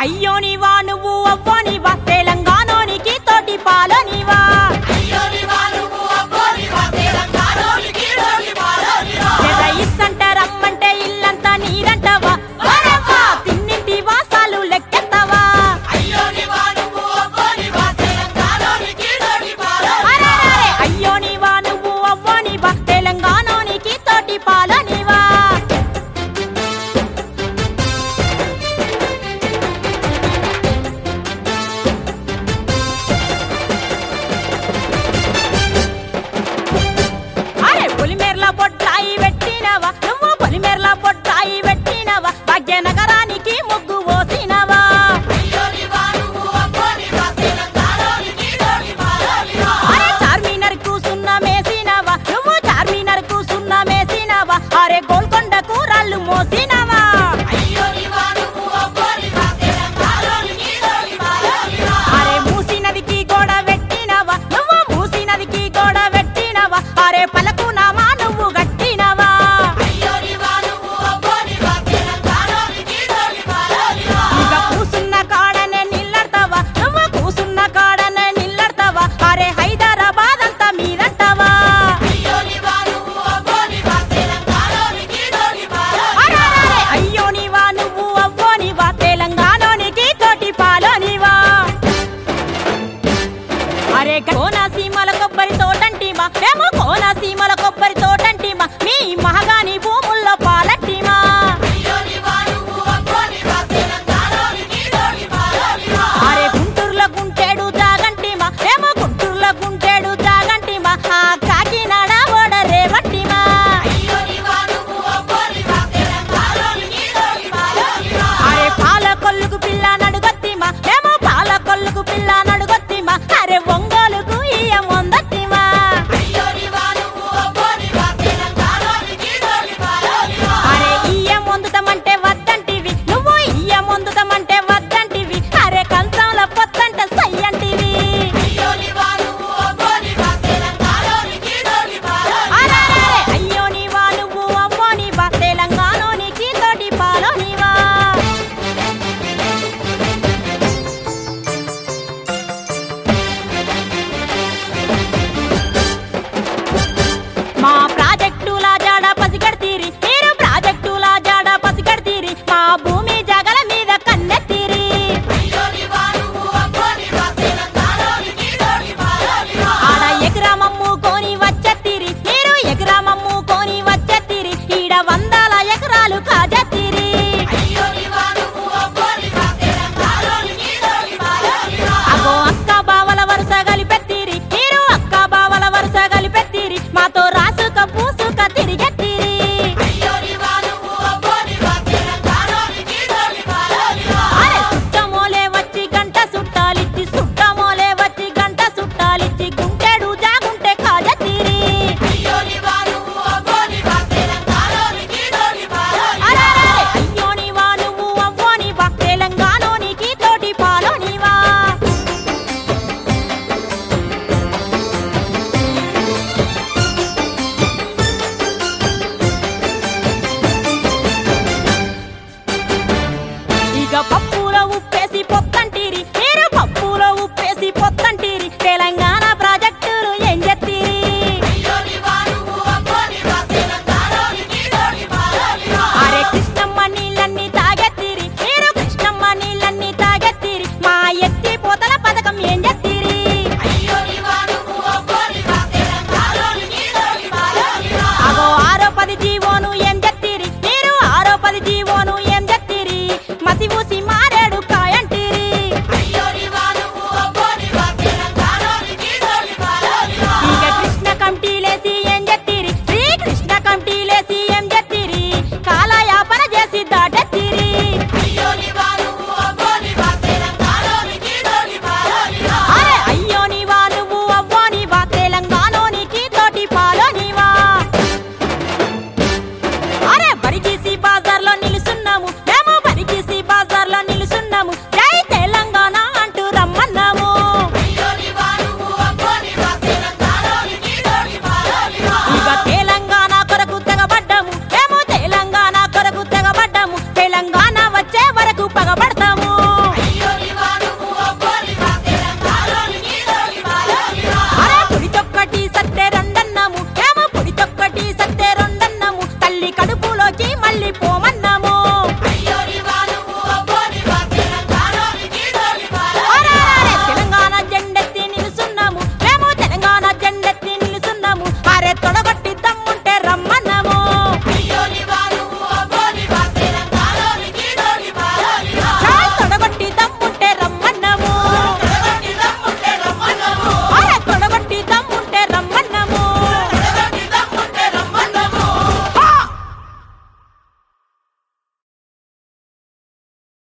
అయ్యో నీవా నువ్వు అవ్వో bocina.